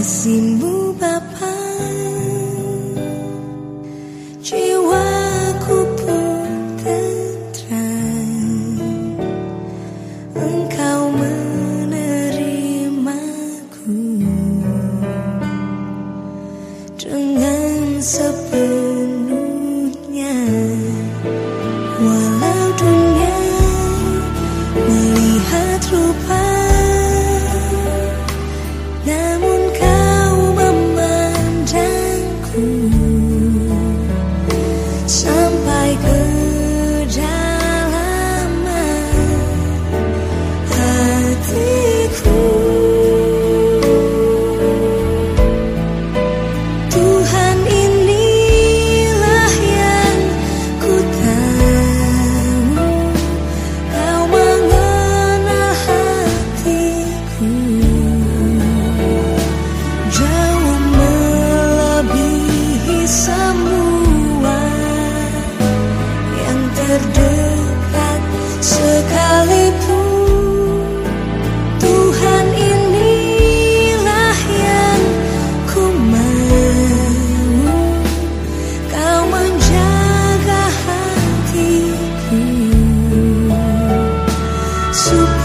kasihmu Bapa. Jiwaku pun tentram engkau menerimaku. Dengan sepenuh Super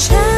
child.